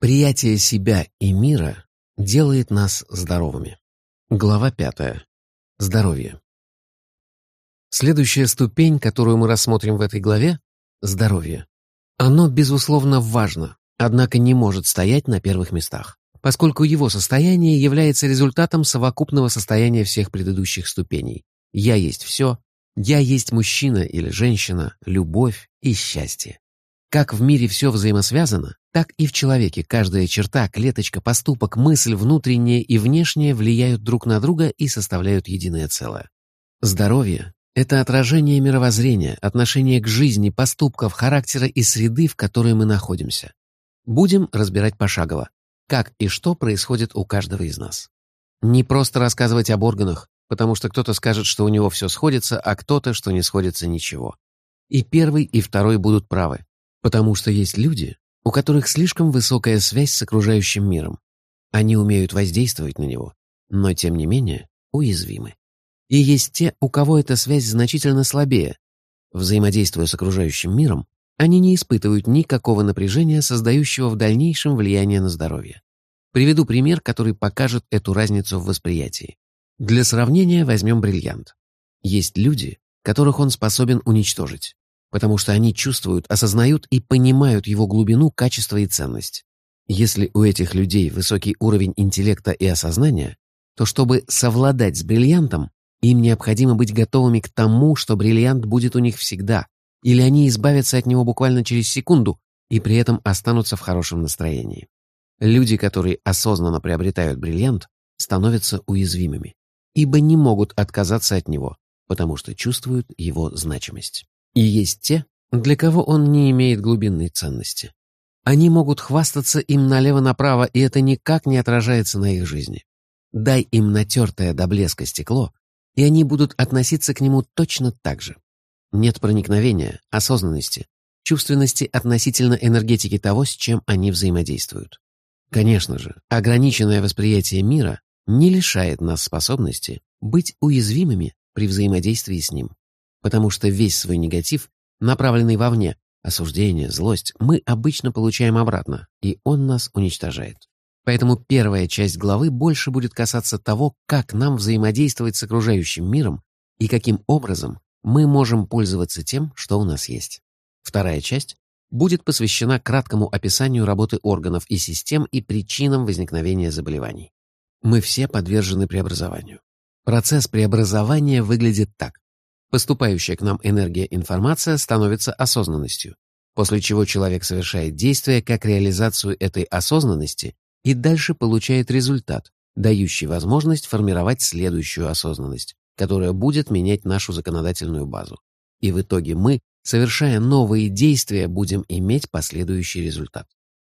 Приятие себя и мира делает нас здоровыми. Глава пятая. Здоровье. Следующая ступень, которую мы рассмотрим в этой главе – здоровье. Оно, безусловно, важно, однако не может стоять на первых местах, поскольку его состояние является результатом совокупного состояния всех предыдущих ступеней. Я есть все, я есть мужчина или женщина, любовь и счастье. Как в мире все взаимосвязано, так и в человеке каждая черта, клеточка, поступок, мысль, внутренняя и внешняя влияют друг на друга и составляют единое целое. Здоровье — это отражение мировоззрения, отношение к жизни, поступков, характера и среды, в которой мы находимся. Будем разбирать пошагово, как и что происходит у каждого из нас. Не просто рассказывать об органах, потому что кто-то скажет, что у него все сходится, а кто-то, что не сходится ничего. И первый, и второй будут правы. Потому что есть люди, у которых слишком высокая связь с окружающим миром. Они умеют воздействовать на него, но, тем не менее, уязвимы. И есть те, у кого эта связь значительно слабее. Взаимодействуя с окружающим миром, они не испытывают никакого напряжения, создающего в дальнейшем влияние на здоровье. Приведу пример, который покажет эту разницу в восприятии. Для сравнения возьмем бриллиант. Есть люди, которых он способен уничтожить потому что они чувствуют, осознают и понимают его глубину, качество и ценность. Если у этих людей высокий уровень интеллекта и осознания, то чтобы совладать с бриллиантом, им необходимо быть готовыми к тому, что бриллиант будет у них всегда, или они избавятся от него буквально через секунду и при этом останутся в хорошем настроении. Люди, которые осознанно приобретают бриллиант, становятся уязвимыми, ибо не могут отказаться от него, потому что чувствуют его значимость. И есть те, для кого он не имеет глубинной ценности. Они могут хвастаться им налево-направо, и это никак не отражается на их жизни. Дай им натертое до блеска стекло, и они будут относиться к нему точно так же. Нет проникновения, осознанности, чувственности относительно энергетики того, с чем они взаимодействуют. Конечно же, ограниченное восприятие мира не лишает нас способности быть уязвимыми при взаимодействии с ним потому что весь свой негатив, направленный вовне, осуждение, злость, мы обычно получаем обратно, и он нас уничтожает. Поэтому первая часть главы больше будет касаться того, как нам взаимодействовать с окружающим миром и каким образом мы можем пользоваться тем, что у нас есть. Вторая часть будет посвящена краткому описанию работы органов и систем и причинам возникновения заболеваний. Мы все подвержены преобразованию. Процесс преобразования выглядит так. Поступающая к нам энергия информация становится осознанностью, после чего человек совершает действие как реализацию этой осознанности и дальше получает результат, дающий возможность формировать следующую осознанность, которая будет менять нашу законодательную базу. И в итоге мы, совершая новые действия, будем иметь последующий результат.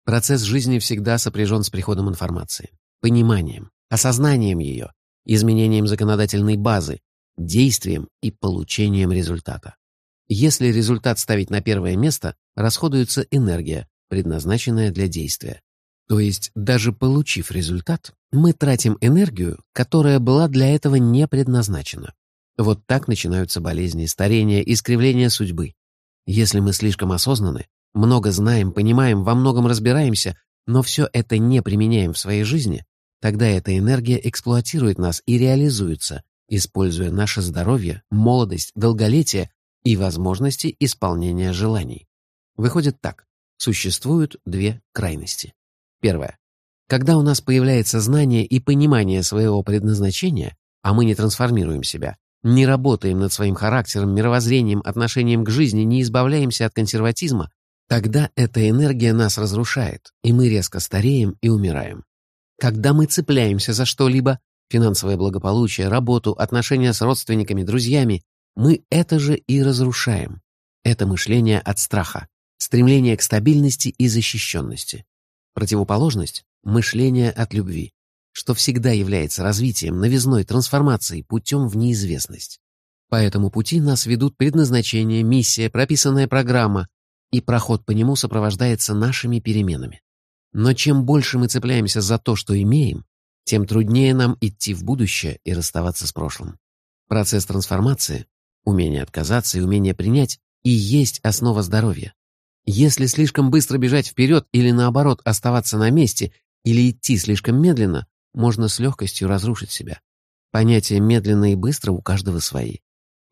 Процесс жизни всегда сопряжен с приходом информации, пониманием, осознанием ее, изменением законодательной базы, действием и получением результата. Если результат ставить на первое место, расходуется энергия, предназначенная для действия. То есть, даже получив результат, мы тратим энергию, которая была для этого не предназначена. Вот так начинаются болезни, старение, искривление судьбы. Если мы слишком осознаны, много знаем, понимаем, во многом разбираемся, но все это не применяем в своей жизни, тогда эта энергия эксплуатирует нас и реализуется, используя наше здоровье, молодость, долголетие и возможности исполнения желаний. Выходит так. Существуют две крайности. Первое. Когда у нас появляется знание и понимание своего предназначения, а мы не трансформируем себя, не работаем над своим характером, мировоззрением, отношением к жизни, не избавляемся от консерватизма, тогда эта энергия нас разрушает, и мы резко стареем и умираем. Когда мы цепляемся за что-либо, финансовое благополучие, работу, отношения с родственниками, друзьями, мы это же и разрушаем. Это мышление от страха, стремление к стабильности и защищенности. Противоположность – мышление от любви, что всегда является развитием, новизной, трансформацией, путем в неизвестность. По этому пути нас ведут предназначение, миссия, прописанная программа, и проход по нему сопровождается нашими переменами. Но чем больше мы цепляемся за то, что имеем, тем труднее нам идти в будущее и расставаться с прошлым. Процесс трансформации, умение отказаться и умение принять, и есть основа здоровья. Если слишком быстро бежать вперед или наоборот оставаться на месте или идти слишком медленно, можно с легкостью разрушить себя. Понятия «медленно» и «быстро» у каждого свои.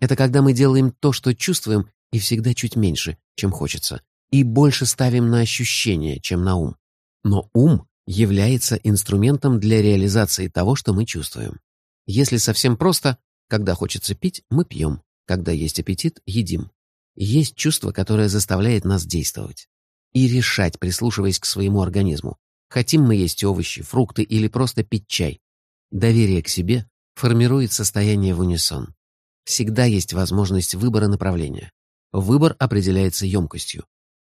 Это когда мы делаем то, что чувствуем, и всегда чуть меньше, чем хочется, и больше ставим на ощущение, чем на ум. Но ум является инструментом для реализации того, что мы чувствуем. Если совсем просто, когда хочется пить, мы пьем, когда есть аппетит, едим. Есть чувство, которое заставляет нас действовать. И решать, прислушиваясь к своему организму. Хотим мы есть овощи, фрукты или просто пить чай. Доверие к себе формирует состояние в унисон. Всегда есть возможность выбора направления. Выбор определяется емкостью,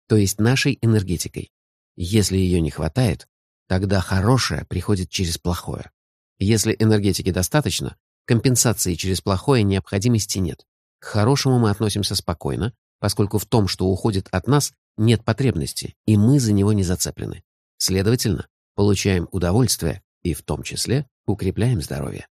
то есть нашей энергетикой. Если ее не хватает, тогда хорошее приходит через плохое. Если энергетики достаточно, компенсации через плохое необходимости нет. К хорошему мы относимся спокойно, поскольку в том, что уходит от нас, нет потребности, и мы за него не зацеплены. Следовательно, получаем удовольствие и в том числе укрепляем здоровье.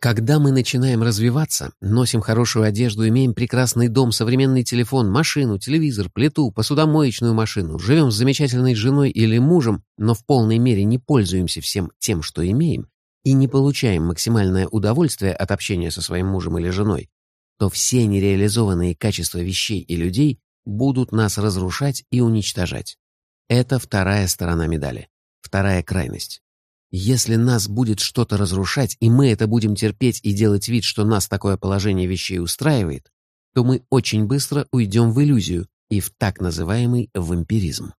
Когда мы начинаем развиваться, носим хорошую одежду, имеем прекрасный дом, современный телефон, машину, телевизор, плиту, посудомоечную машину, живем с замечательной женой или мужем, но в полной мере не пользуемся всем тем, что имеем, и не получаем максимальное удовольствие от общения со своим мужем или женой, то все нереализованные качества вещей и людей будут нас разрушать и уничтожать. Это вторая сторона медали, вторая крайность. Если нас будет что-то разрушать, и мы это будем терпеть и делать вид, что нас такое положение вещей устраивает, то мы очень быстро уйдем в иллюзию и в так называемый вампиризм.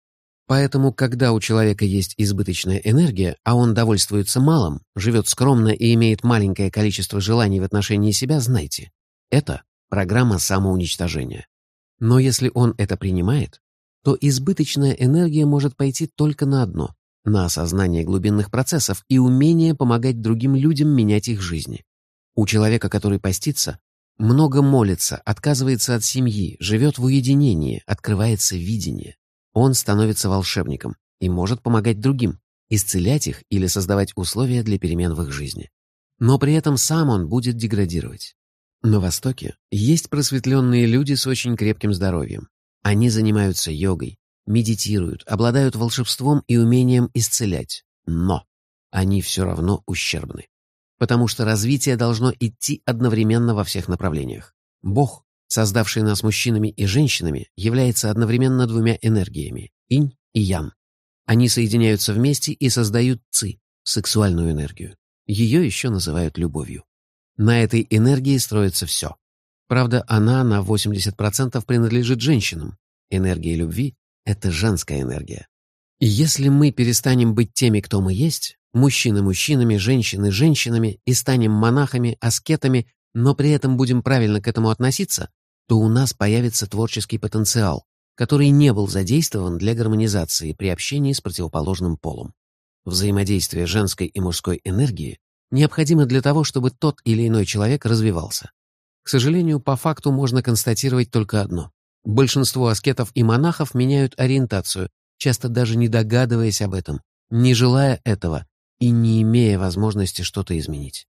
Поэтому, когда у человека есть избыточная энергия, а он довольствуется малым, живет скромно и имеет маленькое количество желаний в отношении себя, знайте, это программа самоуничтожения. Но если он это принимает, то избыточная энергия может пойти только на одно — на осознание глубинных процессов и умение помогать другим людям менять их жизни. У человека, который постится, много молится, отказывается от семьи, живет в уединении, открывается видение. Он становится волшебником и может помогать другим, исцелять их или создавать условия для перемен в их жизни. Но при этом сам он будет деградировать. На Востоке есть просветленные люди с очень крепким здоровьем. Они занимаются йогой, медитируют, обладают волшебством и умением исцелять. Но они все равно ущербны. Потому что развитие должно идти одновременно во всех направлениях. Бог, создавший нас мужчинами и женщинами, является одновременно двумя энергиями – инь и ян. Они соединяются вместе и создают ци – сексуальную энергию. Ее еще называют любовью. На этой энергии строится все. Правда, она на 80% принадлежит женщинам. Энергия любви — это женская энергия. И если мы перестанем быть теми, кто мы есть, мужчины мужчинами, женщины женщинами, и станем монахами, аскетами, но при этом будем правильно к этому относиться, то у нас появится творческий потенциал, который не был задействован для гармонизации при общении с противоположным полом. Взаимодействие женской и мужской энергии необходимо для того, чтобы тот или иной человек развивался. К сожалению, по факту можно констатировать только одно. Большинство аскетов и монахов меняют ориентацию, часто даже не догадываясь об этом, не желая этого и не имея возможности что-то изменить.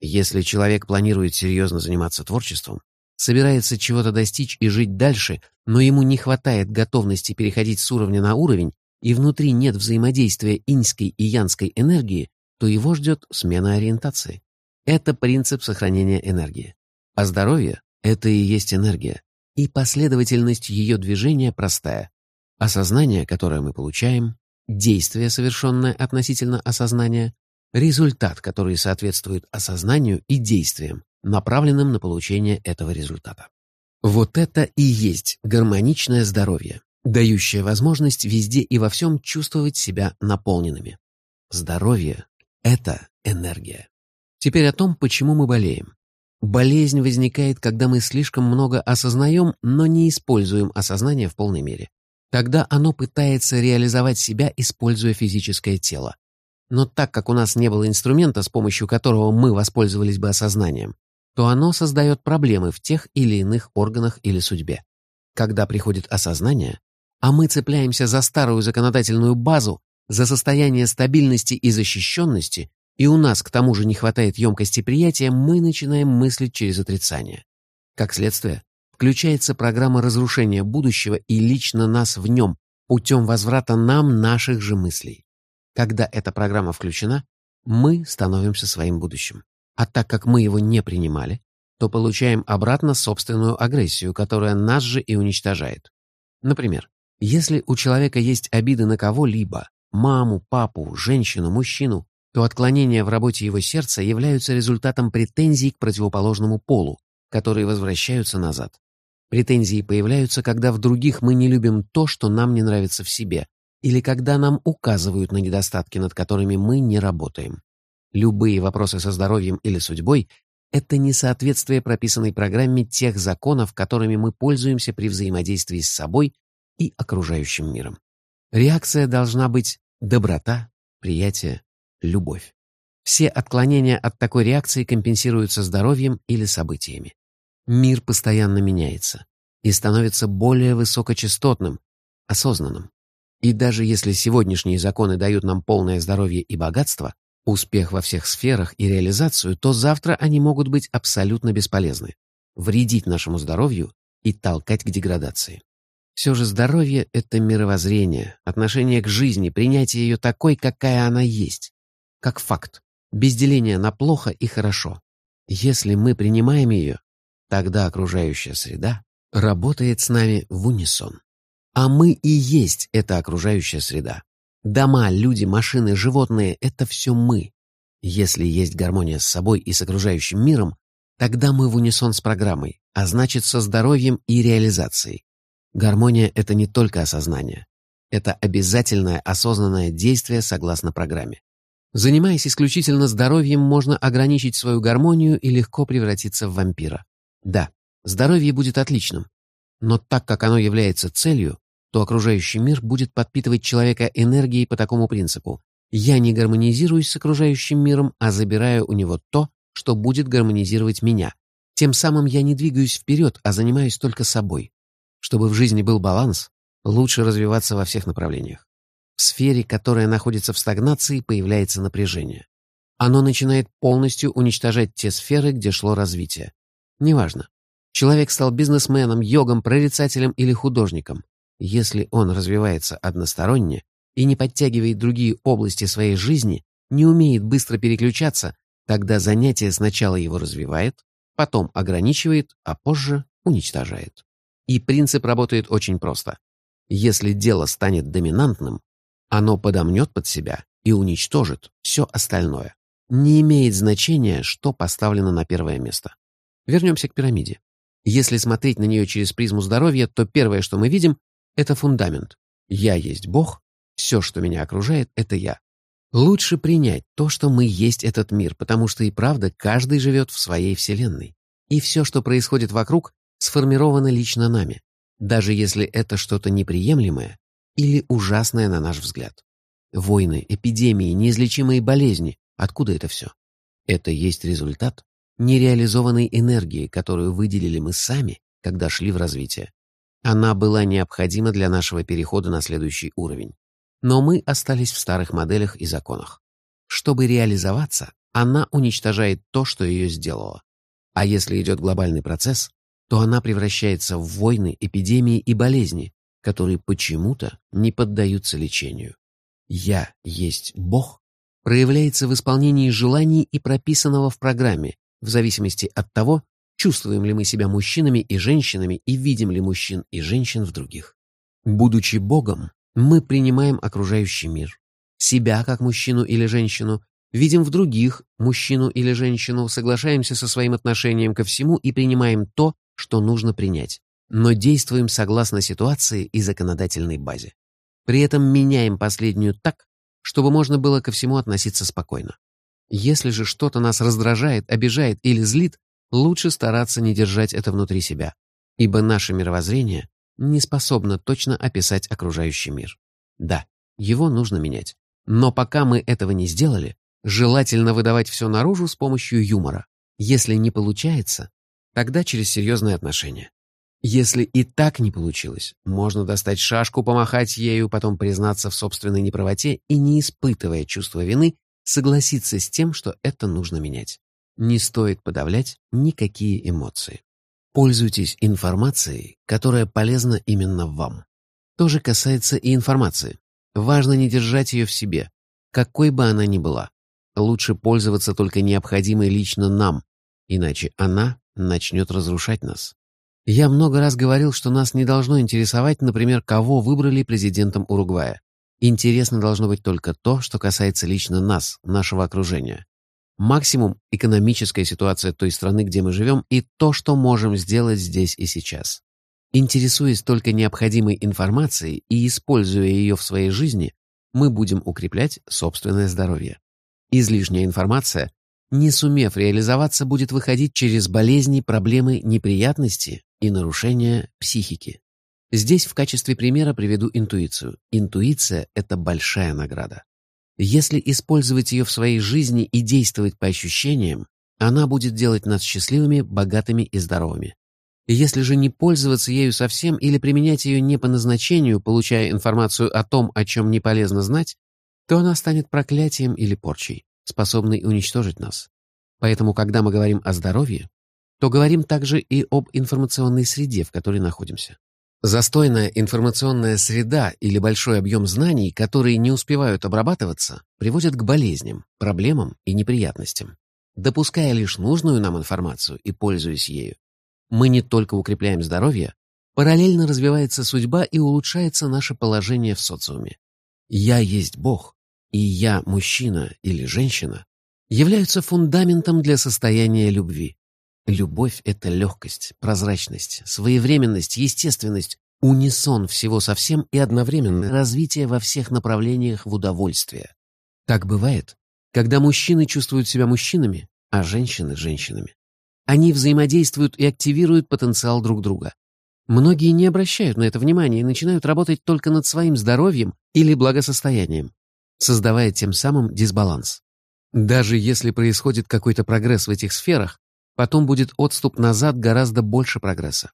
Если человек планирует серьезно заниматься творчеством, собирается чего-то достичь и жить дальше, но ему не хватает готовности переходить с уровня на уровень, и внутри нет взаимодействия иньской и янской энергии, то его ждет смена ориентации. Это принцип сохранения энергии. А здоровье — это и есть энергия. И последовательность ее движения простая. Осознание, которое мы получаем, действие, совершенное относительно осознания, результат, который соответствует осознанию и действиям, направленным на получение этого результата. Вот это и есть гармоничное здоровье, дающее возможность везде и во всем чувствовать себя наполненными. Здоровье это энергия. Теперь о том, почему мы болеем. Болезнь возникает, когда мы слишком много осознаем, но не используем осознание в полной мере. Тогда оно пытается реализовать себя, используя физическое тело. Но так как у нас не было инструмента, с помощью которого мы воспользовались бы осознанием, то оно создает проблемы в тех или иных органах или судьбе. Когда приходит осознание, а мы цепляемся за старую законодательную базу, за состояние стабильности и защищенности, и у нас к тому же не хватает емкости приятия, мы начинаем мыслить через отрицание. Как следствие, включается программа разрушения будущего и лично нас в нем, путем возврата нам наших же мыслей. Когда эта программа включена, мы становимся своим будущим. А так как мы его не принимали, то получаем обратно собственную агрессию, которая нас же и уничтожает. Например, если у человека есть обиды на кого-либо, маму, папу, женщину, мужчину, то отклонения в работе его сердца являются результатом претензий к противоположному полу, которые возвращаются назад. Претензии появляются, когда в других мы не любим то, что нам не нравится в себе, или когда нам указывают на недостатки, над которыми мы не работаем. Любые вопросы со здоровьем или судьбой — это несоответствие прописанной программе тех законов, которыми мы пользуемся при взаимодействии с собой и окружающим миром. Реакция должна быть доброта, приятие, любовь. Все отклонения от такой реакции компенсируются здоровьем или событиями. Мир постоянно меняется и становится более высокочастотным, осознанным. И даже если сегодняшние законы дают нам полное здоровье и богатство, успех во всех сферах и реализацию, то завтра они могут быть абсолютно бесполезны, вредить нашему здоровью и толкать к деградации. Все же здоровье — это мировоззрение, отношение к жизни, принятие ее такой, какая она есть. Как факт, без деления на плохо и хорошо. Если мы принимаем ее, тогда окружающая среда работает с нами в унисон. А мы и есть эта окружающая среда. Дома, люди, машины, животные — это все мы. Если есть гармония с собой и с окружающим миром, тогда мы в унисон с программой, а значит со здоровьем и реализацией. Гармония — это не только осознание. Это обязательное осознанное действие согласно программе. Занимаясь исключительно здоровьем, можно ограничить свою гармонию и легко превратиться в вампира. Да, здоровье будет отличным, но так как оно является целью, то окружающий мир будет подпитывать человека энергией по такому принципу. Я не гармонизируюсь с окружающим миром, а забираю у него то, что будет гармонизировать меня. Тем самым я не двигаюсь вперед, а занимаюсь только собой. Чтобы в жизни был баланс, лучше развиваться во всех направлениях. Сфере, которая находится в стагнации, появляется напряжение. Оно начинает полностью уничтожать те сферы, где шло развитие. Неважно. Человек стал бизнесменом, йогом, прорицателем или художником. Если он развивается односторонне и не подтягивает другие области своей жизни, не умеет быстро переключаться, тогда занятие сначала его развивает, потом ограничивает, а позже уничтожает. И принцип работает очень просто. Если дело станет доминантным, оно подомнет под себя и уничтожит все остальное. Не имеет значения, что поставлено на первое место. Вернемся к пирамиде. Если смотреть на нее через призму здоровья, то первое, что мы видим, это фундамент. Я есть Бог, все, что меня окружает, это я. Лучше принять то, что мы есть этот мир, потому что и правда каждый живет в своей вселенной. И все, что происходит вокруг, сформировано лично нами, даже если это что-то неприемлемое или ужасное на наш взгляд. Войны, эпидемии, неизлечимые болезни — откуда это все? Это есть результат нереализованной энергии, которую выделили мы сами, когда шли в развитие. Она была необходима для нашего перехода на следующий уровень. Но мы остались в старых моделях и законах. Чтобы реализоваться, она уничтожает то, что ее сделало. А если идет глобальный процесс, то она превращается в войны, эпидемии и болезни, которые почему-то не поддаются лечению. «Я есть Бог» проявляется в исполнении желаний и прописанного в программе, в зависимости от того, чувствуем ли мы себя мужчинами и женщинами и видим ли мужчин и женщин в других. Будучи Богом, мы принимаем окружающий мир, себя как мужчину или женщину, видим в других мужчину или женщину, соглашаемся со своим отношением ко всему и принимаем то, что нужно принять, но действуем согласно ситуации и законодательной базе. При этом меняем последнюю так, чтобы можно было ко всему относиться спокойно. Если же что-то нас раздражает, обижает или злит, лучше стараться не держать это внутри себя, ибо наше мировоззрение не способно точно описать окружающий мир. Да, его нужно менять. Но пока мы этого не сделали, желательно выдавать все наружу с помощью юмора. Если не получается, Тогда через серьезные отношения. Если и так не получилось, можно достать шашку, помахать ею, потом признаться в собственной неправоте и, не испытывая чувства вины, согласиться с тем, что это нужно менять. Не стоит подавлять никакие эмоции. Пользуйтесь информацией, которая полезна именно вам. То же касается и информации. Важно не держать ее в себе, какой бы она ни была. Лучше пользоваться только необходимой лично нам, иначе она начнет разрушать нас. Я много раз говорил, что нас не должно интересовать, например, кого выбрали президентом Уругвая. Интересно должно быть только то, что касается лично нас, нашего окружения. Максимум – экономическая ситуация той страны, где мы живем, и то, что можем сделать здесь и сейчас. Интересуясь только необходимой информацией и используя ее в своей жизни, мы будем укреплять собственное здоровье. Излишняя информация, не сумев реализоваться, будет выходить через болезни, проблемы, неприятности и нарушения психики. Здесь в качестве примера приведу интуицию. Интуиция – это большая награда. Если использовать ее в своей жизни и действовать по ощущениям, она будет делать нас счастливыми, богатыми и здоровыми. Если же не пользоваться ею совсем или применять ее не по назначению, получая информацию о том, о чем не полезно знать, то она станет проклятием или порчей, способной уничтожить нас. Поэтому, когда мы говорим о здоровье, то говорим также и об информационной среде, в которой находимся. Застойная информационная среда или большой объем знаний, которые не успевают обрабатываться, приводят к болезням, проблемам и неприятностям. Допуская лишь нужную нам информацию и пользуясь ею, мы не только укрепляем здоровье, параллельно развивается судьба и улучшается наше положение в социуме. «Я есть Бог», и «я, мужчина» или «женщина» являются фундаментом для состояния любви. Любовь — это легкость, прозрачность, своевременность, естественность, унисон всего совсем и одновременное развитие во всех направлениях в удовольствие. Так бывает, когда мужчины чувствуют себя мужчинами, а женщины — женщинами. Они взаимодействуют и активируют потенциал друг друга. Многие не обращают на это внимания и начинают работать только над своим здоровьем или благосостоянием, создавая тем самым дисбаланс. Даже если происходит какой-то прогресс в этих сферах, потом будет отступ назад гораздо больше прогресса.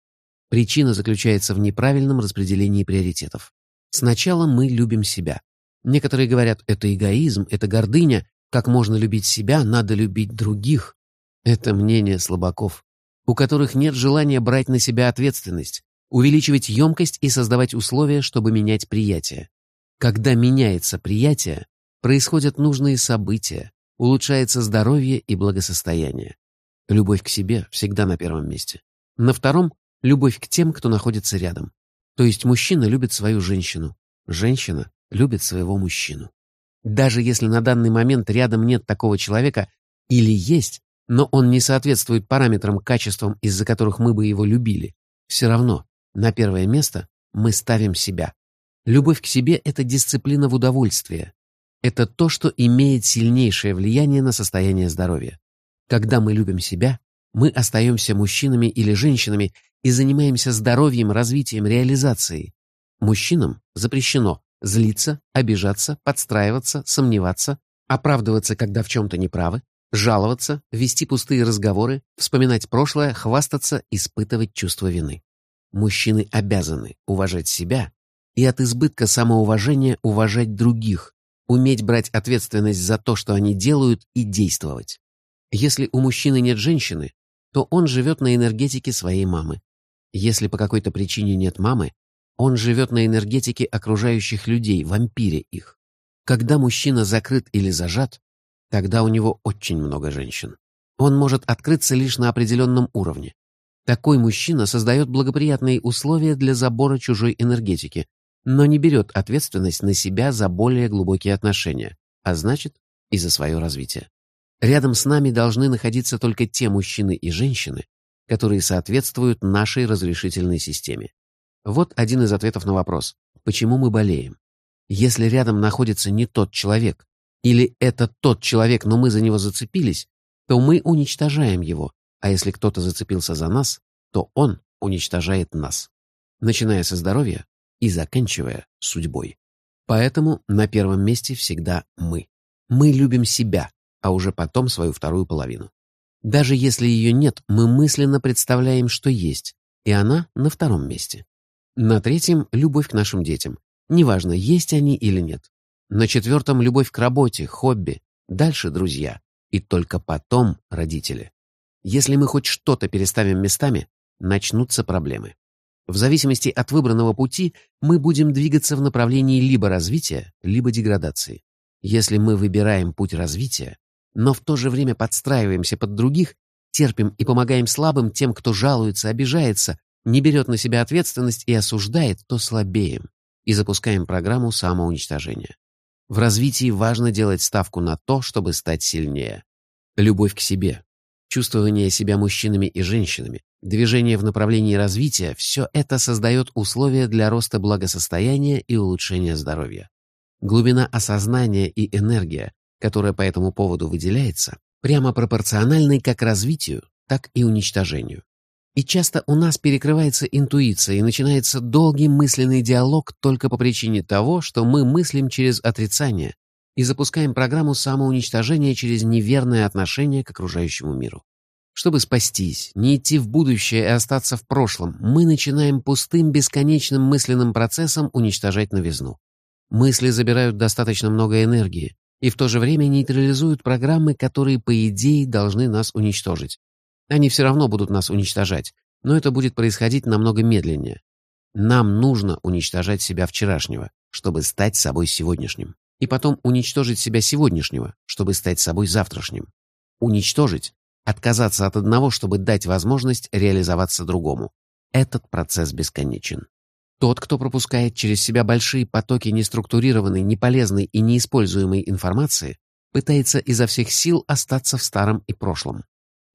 Причина заключается в неправильном распределении приоритетов. Сначала мы любим себя. Некоторые говорят, это эгоизм, это гордыня, как можно любить себя, надо любить других. Это мнение слабаков, у которых нет желания брать на себя ответственность, увеличивать емкость и создавать условия, чтобы менять приятие. Когда меняется приятие, происходят нужные события, улучшается здоровье и благосостояние. Любовь к себе всегда на первом месте. На втором — любовь к тем, кто находится рядом. То есть мужчина любит свою женщину, женщина любит своего мужчину. Даже если на данный момент рядом нет такого человека или есть, но он не соответствует параметрам, качествам, из-за которых мы бы его любили, все равно на первое место мы ставим себя. Любовь к себе — это дисциплина в удовольствии. Это то, что имеет сильнейшее влияние на состояние здоровья. Когда мы любим себя, мы остаемся мужчинами или женщинами и занимаемся здоровьем, развитием, реализацией. Мужчинам запрещено злиться, обижаться, подстраиваться, сомневаться, оправдываться, когда в чем-то неправы, жаловаться, вести пустые разговоры, вспоминать прошлое, хвастаться, испытывать чувство вины. Мужчины обязаны уважать себя и от избытка самоуважения уважать других, уметь брать ответственность за то, что они делают, и действовать. Если у мужчины нет женщины, то он живет на энергетике своей мамы. Если по какой-то причине нет мамы, он живет на энергетике окружающих людей, вампире их. Когда мужчина закрыт или зажат, Тогда у него очень много женщин. Он может открыться лишь на определенном уровне. Такой мужчина создает благоприятные условия для забора чужой энергетики, но не берет ответственность на себя за более глубокие отношения, а значит, и за свое развитие. Рядом с нами должны находиться только те мужчины и женщины, которые соответствуют нашей разрешительной системе. Вот один из ответов на вопрос, почему мы болеем. Если рядом находится не тот человек, или это тот человек, но мы за него зацепились, то мы уничтожаем его, а если кто-то зацепился за нас, то он уничтожает нас, начиная со здоровья и заканчивая судьбой. Поэтому на первом месте всегда мы. Мы любим себя, а уже потом свою вторую половину. Даже если ее нет, мы мысленно представляем, что есть, и она на втором месте. На третьем — любовь к нашим детям. Неважно, есть они или нет. На четвертом — любовь к работе, хобби. Дальше — друзья. И только потом — родители. Если мы хоть что-то переставим местами, начнутся проблемы. В зависимости от выбранного пути мы будем двигаться в направлении либо развития, либо деградации. Если мы выбираем путь развития, но в то же время подстраиваемся под других, терпим и помогаем слабым тем, кто жалуется, обижается, не берет на себя ответственность и осуждает, то слабеем и запускаем программу самоуничтожения. В развитии важно делать ставку на то, чтобы стать сильнее. Любовь к себе, чувствование себя мужчинами и женщинами, движение в направлении развития – все это создает условия для роста благосостояния и улучшения здоровья. Глубина осознания и энергия, которая по этому поводу выделяется, прямо пропорциональны как развитию, так и уничтожению. И часто у нас перекрывается интуиция и начинается долгий мысленный диалог только по причине того, что мы мыслим через отрицание и запускаем программу самоуничтожения через неверное отношение к окружающему миру. Чтобы спастись, не идти в будущее и остаться в прошлом, мы начинаем пустым бесконечным мысленным процессом уничтожать новизну. Мысли забирают достаточно много энергии и в то же время нейтрализуют программы, которые, по идее, должны нас уничтожить. Они все равно будут нас уничтожать, но это будет происходить намного медленнее. Нам нужно уничтожать себя вчерашнего, чтобы стать собой сегодняшним. И потом уничтожить себя сегодняшнего, чтобы стать собой завтрашним. Уничтожить — отказаться от одного, чтобы дать возможность реализоваться другому. Этот процесс бесконечен. Тот, кто пропускает через себя большие потоки неструктурированной, неполезной и неиспользуемой информации, пытается изо всех сил остаться в старом и прошлом.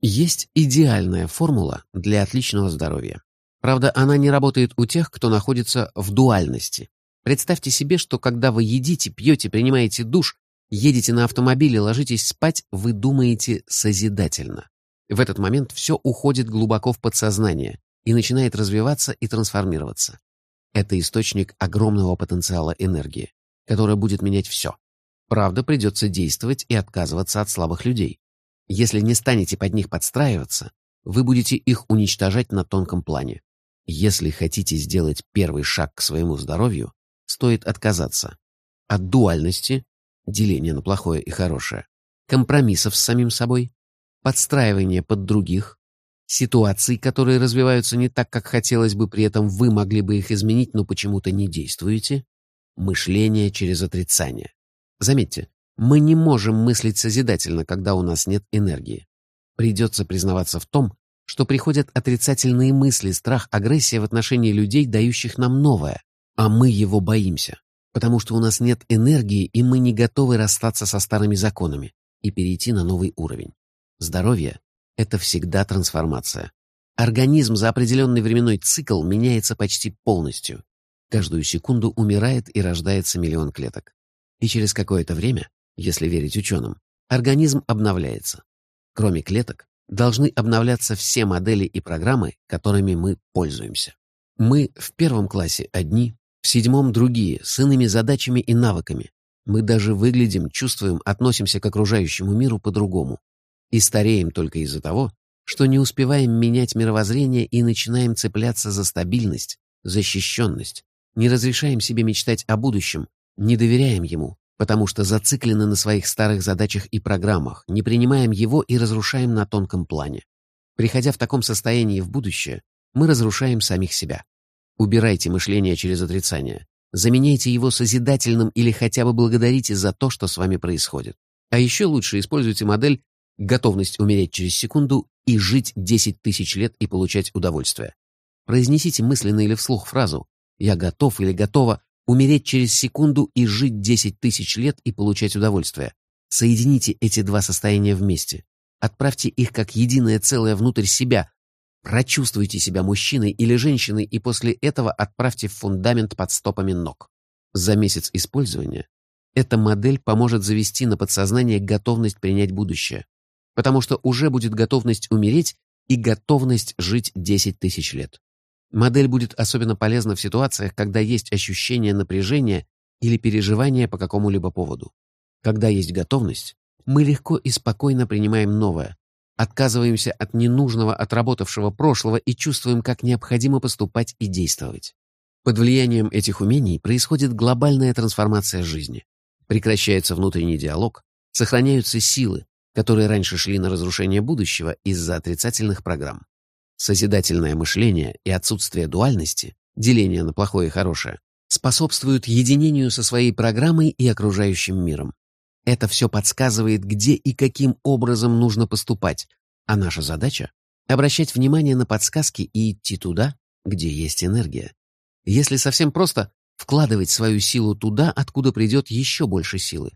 Есть идеальная формула для отличного здоровья. Правда, она не работает у тех, кто находится в дуальности. Представьте себе, что когда вы едите, пьете, принимаете душ, едете на автомобиле, ложитесь спать, вы думаете созидательно. В этот момент все уходит глубоко в подсознание и начинает развиваться и трансформироваться. Это источник огромного потенциала энергии, которая будет менять все. Правда, придется действовать и отказываться от слабых людей. Если не станете под них подстраиваться, вы будете их уничтожать на тонком плане. Если хотите сделать первый шаг к своему здоровью, стоит отказаться от дуальности, деления на плохое и хорошее, компромиссов с самим собой, подстраивания под других, ситуаций, которые развиваются не так, как хотелось бы, при этом вы могли бы их изменить, но почему-то не действуете, мышление через отрицание. Заметьте, мы не можем мыслить созидательно, когда у нас нет энергии. Придется признаваться в том, что приходят отрицательные мысли, страх, агрессия в отношении людей, дающих нам новое, а мы его боимся, потому что у нас нет энергии, и мы не готовы расстаться со старыми законами и перейти на новый уровень. Здоровье это всегда трансформация. Организм за определенный временной цикл меняется почти полностью. Каждую секунду умирает и рождается миллион клеток. И через какое-то время, если верить ученым, организм обновляется. Кроме клеток, должны обновляться все модели и программы, которыми мы пользуемся. Мы в первом классе одни, в седьмом другие, с иными задачами и навыками. Мы даже выглядим, чувствуем, относимся к окружающему миру по-другому. И стареем только из-за того, что не успеваем менять мировоззрение и начинаем цепляться за стабильность, защищенность, не разрешаем себе мечтать о будущем, не доверяем ему, потому что зациклены на своих старых задачах и программах, не принимаем его и разрушаем на тонком плане. Приходя в таком состоянии в будущее, мы разрушаем самих себя. Убирайте мышление через отрицание. Заменяйте его созидательным или хотя бы благодарите за то, что с вами происходит. А еще лучше используйте модель готовность умереть через секунду и жить 10 тысяч лет и получать удовольствие. Произнесите мысленно или вслух фразу «Я готов или готова умереть через секунду и жить 10 тысяч лет и получать удовольствие». Соедините эти два состояния вместе. Отправьте их как единое целое внутрь себя. Прочувствуйте себя мужчиной или женщиной и после этого отправьте в фундамент под стопами ног. За месяц использования эта модель поможет завести на подсознание готовность принять будущее потому что уже будет готовность умереть и готовность жить 10 тысяч лет. Модель будет особенно полезна в ситуациях, когда есть ощущение напряжения или переживания по какому-либо поводу. Когда есть готовность, мы легко и спокойно принимаем новое, отказываемся от ненужного отработавшего прошлого и чувствуем, как необходимо поступать и действовать. Под влиянием этих умений происходит глобальная трансформация жизни. Прекращается внутренний диалог, сохраняются силы, которые раньше шли на разрушение будущего из-за отрицательных программ. Созидательное мышление и отсутствие дуальности, деления на плохое и хорошее, способствуют единению со своей программой и окружающим миром. Это все подсказывает, где и каким образом нужно поступать, а наша задача — обращать внимание на подсказки и идти туда, где есть энергия. Если совсем просто, вкладывать свою силу туда, откуда придет еще больше силы.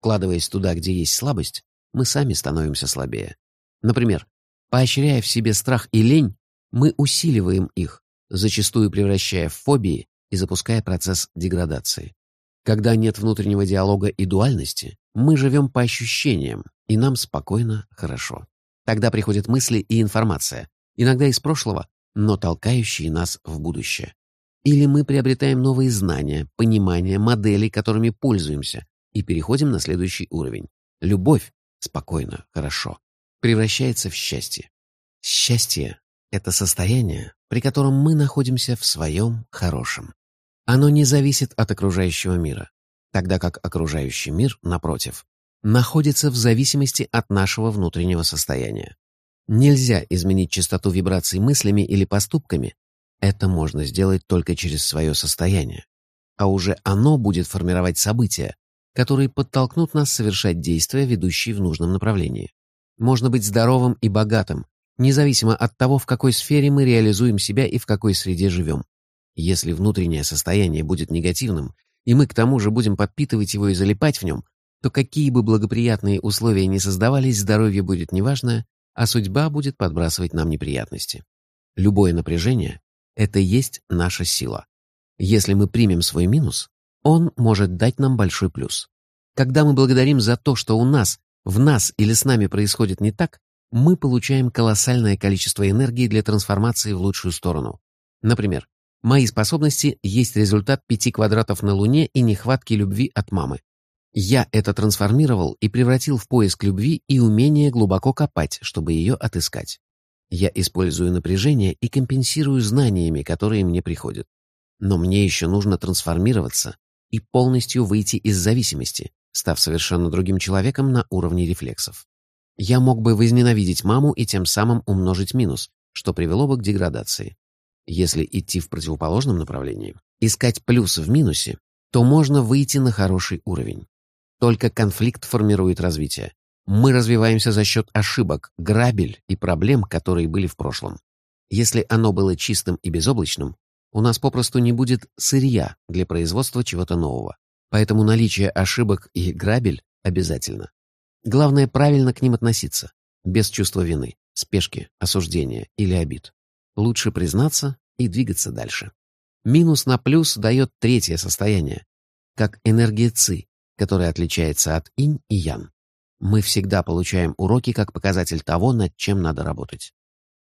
Вкладываясь туда, где есть слабость, мы сами становимся слабее. Например, поощряя в себе страх и лень, мы усиливаем их, зачастую превращая в фобии и запуская процесс деградации. Когда нет внутреннего диалога и дуальности, мы живем по ощущениям, и нам спокойно, хорошо. Тогда приходят мысли и информация, иногда из прошлого, но толкающие нас в будущее. Или мы приобретаем новые знания, понимания, модели, которыми пользуемся, и переходим на следующий уровень. Любовь, спокойно, хорошо, превращается в счастье. Счастье — это состояние, при котором мы находимся в своем хорошем. Оно не зависит от окружающего мира, тогда как окружающий мир, напротив, находится в зависимости от нашего внутреннего состояния. Нельзя изменить частоту вибраций мыслями или поступками, это можно сделать только через свое состояние. А уже оно будет формировать события, которые подтолкнут нас совершать действия, ведущие в нужном направлении. Можно быть здоровым и богатым, независимо от того, в какой сфере мы реализуем себя и в какой среде живем. Если внутреннее состояние будет негативным, и мы к тому же будем подпитывать его и залипать в нем, то какие бы благоприятные условия ни создавались, здоровье будет неважное, а судьба будет подбрасывать нам неприятности. Любое напряжение — это есть наша сила. Если мы примем свой минус, он может дать нам большой плюс. Когда мы благодарим за то, что у нас, в нас или с нами происходит не так, мы получаем колоссальное количество энергии для трансформации в лучшую сторону. Например, Мои способности есть результат пяти квадратов на Луне и нехватки любви от мамы. Я это трансформировал и превратил в поиск любви и умение глубоко копать, чтобы ее отыскать. Я использую напряжение и компенсирую знаниями, которые мне приходят. Но мне еще нужно трансформироваться и полностью выйти из зависимости, став совершенно другим человеком на уровне рефлексов. Я мог бы возненавидеть маму и тем самым умножить минус, что привело бы к деградации. Если идти в противоположном направлении, искать плюс в минусе, то можно выйти на хороший уровень. Только конфликт формирует развитие. Мы развиваемся за счет ошибок, грабель и проблем, которые были в прошлом. Если оно было чистым и безоблачным, у нас попросту не будет сырья для производства чего-то нового. Поэтому наличие ошибок и грабель обязательно. Главное правильно к ним относиться, без чувства вины, спешки, осуждения или обид. Лучше признаться и двигаться дальше. Минус на плюс дает третье состояние, как энергия ЦИ, которая отличается от инь и ян. Мы всегда получаем уроки как показатель того, над чем надо работать.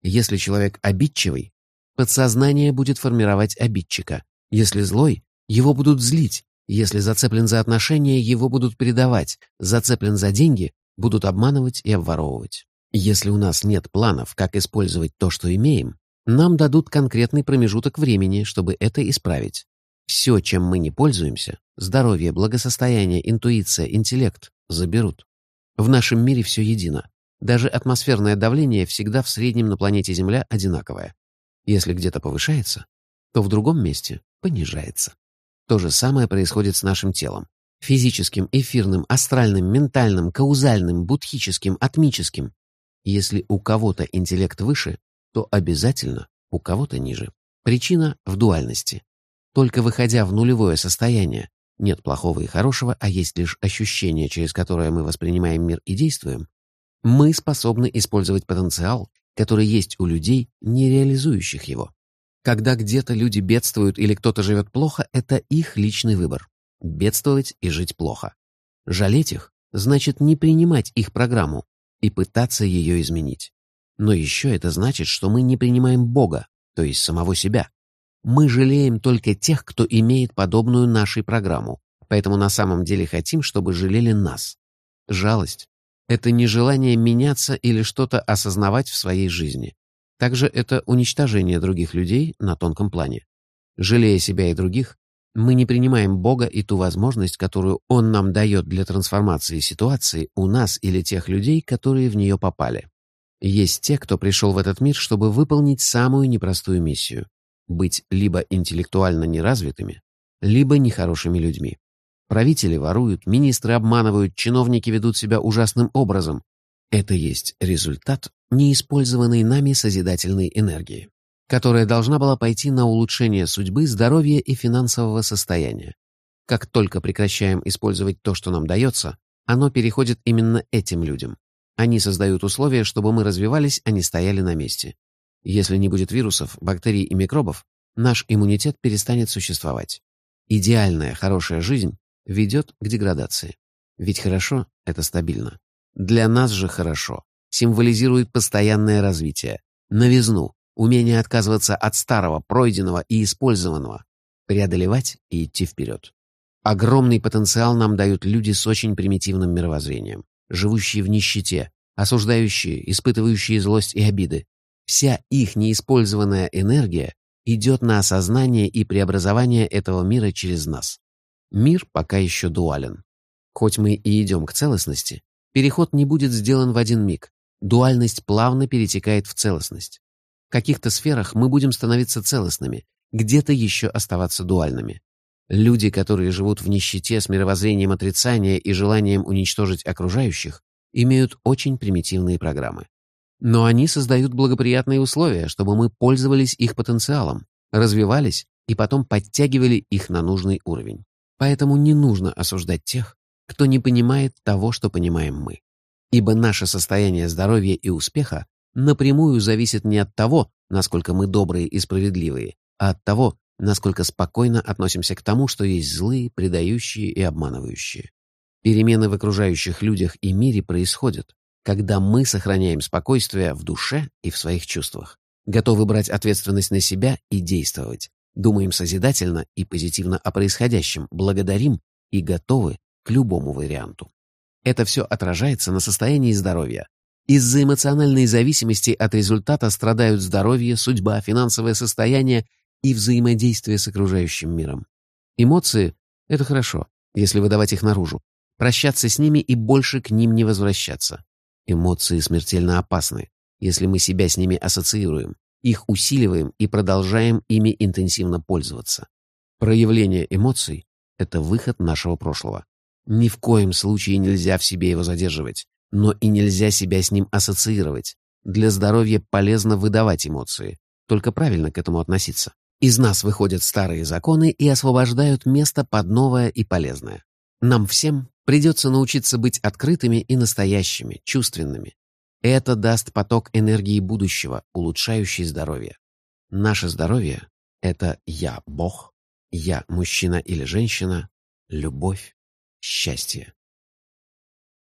Если человек обидчивый, подсознание будет формировать обидчика. Если злой, его будут злить. Если зацеплен за отношения, его будут предавать. Зацеплен за деньги, будут обманывать и обворовывать. Если у нас нет планов, как использовать то, что имеем, нам дадут конкретный промежуток времени, чтобы это исправить. Все, чем мы не пользуемся, здоровье, благосостояние, интуиция, интеллект, заберут. В нашем мире все едино. Даже атмосферное давление всегда в среднем на планете Земля одинаковое. Если где-то повышается, то в другом месте понижается. То же самое происходит с нашим телом. Физическим, эфирным, астральным, ментальным, каузальным, будхическим, атмическим. Если у кого-то интеллект выше, то обязательно у кого-то ниже. Причина в дуальности. Только выходя в нулевое состояние, нет плохого и хорошего, а есть лишь ощущение, через которое мы воспринимаем мир и действуем, мы способны использовать потенциал, который есть у людей, не реализующих его. Когда где-то люди бедствуют или кто-то живет плохо, это их личный выбор. Бедствовать и жить плохо. Жалеть их значит не принимать их программу и пытаться ее изменить. Но еще это значит, что мы не принимаем Бога, то есть самого себя. Мы жалеем только тех, кто имеет подобную нашей программу, поэтому на самом деле хотим, чтобы жалели нас. Жалость — это не желание меняться или что-то осознавать в своей жизни. Также это уничтожение других людей на тонком плане. Жалея себя и других, мы не принимаем Бога и ту возможность, которую Он нам дает для трансформации ситуации у нас или тех людей, которые в нее попали. Есть те, кто пришел в этот мир, чтобы выполнить самую непростую миссию — быть либо интеллектуально неразвитыми, либо нехорошими людьми. Правители воруют, министры обманывают, чиновники ведут себя ужасным образом. Это есть результат неиспользованной нами созидательной энергии, которая должна была пойти на улучшение судьбы, здоровья и финансового состояния. Как только прекращаем использовать то, что нам дается, оно переходит именно этим людям. Они создают условия, чтобы мы развивались, а не стояли на месте. Если не будет вирусов, бактерий и микробов, наш иммунитет перестанет существовать. Идеальная хорошая жизнь ведет к деградации. Ведь хорошо — это стабильно. Для нас же хорошо символизирует постоянное развитие, новизну, умение отказываться от старого, пройденного и использованного, преодолевать и идти вперед. Огромный потенциал нам дают люди с очень примитивным мировоззрением, живущие в нищете, осуждающие, испытывающие злость и обиды. Вся их неиспользованная энергия идет на осознание и преобразование этого мира через нас. Мир пока еще дуален. Хоть мы и идем к целостности, переход не будет сделан в один миг. Дуальность плавно перетекает в целостность. В каких-то сферах мы будем становиться целостными, где-то еще оставаться дуальными. Люди, которые живут в нищете с мировоззрением отрицания и желанием уничтожить окружающих, имеют очень примитивные программы. Но они создают благоприятные условия, чтобы мы пользовались их потенциалом, развивались и потом подтягивали их на нужный уровень. Поэтому не нужно осуждать тех, кто не понимает того, что понимаем мы. Ибо наше состояние здоровья и успеха напрямую зависит не от того, насколько мы добрые и справедливые, а от того, насколько спокойно относимся к тому, что есть злые, предающие и обманывающие. Перемены в окружающих людях и мире происходят, когда мы сохраняем спокойствие в душе и в своих чувствах, готовы брать ответственность на себя и действовать, думаем созидательно и позитивно о происходящем, благодарим и готовы к любому варианту. Это все отражается на состоянии здоровья. Из-за эмоциональной зависимости от результата страдают здоровье, судьба, финансовое состояние и взаимодействие с окружающим миром. Эмоции — это хорошо, если выдавать их наружу, прощаться с ними и больше к ним не возвращаться. Эмоции смертельно опасны, если мы себя с ними ассоциируем, их усиливаем и продолжаем ими интенсивно пользоваться. Проявление эмоций — это выход нашего прошлого. Ни в коем случае нельзя в себе его задерживать, но и нельзя себя с ним ассоциировать. Для здоровья полезно выдавать эмоции, только правильно к этому относиться. Из нас выходят старые законы и освобождают место под новое и полезное. Нам всем придется научиться быть открытыми и настоящими, чувственными. Это даст поток энергии будущего, улучшающий здоровье. Наше здоровье — это «я» — Бог, «я» — мужчина или женщина, любовь, счастье.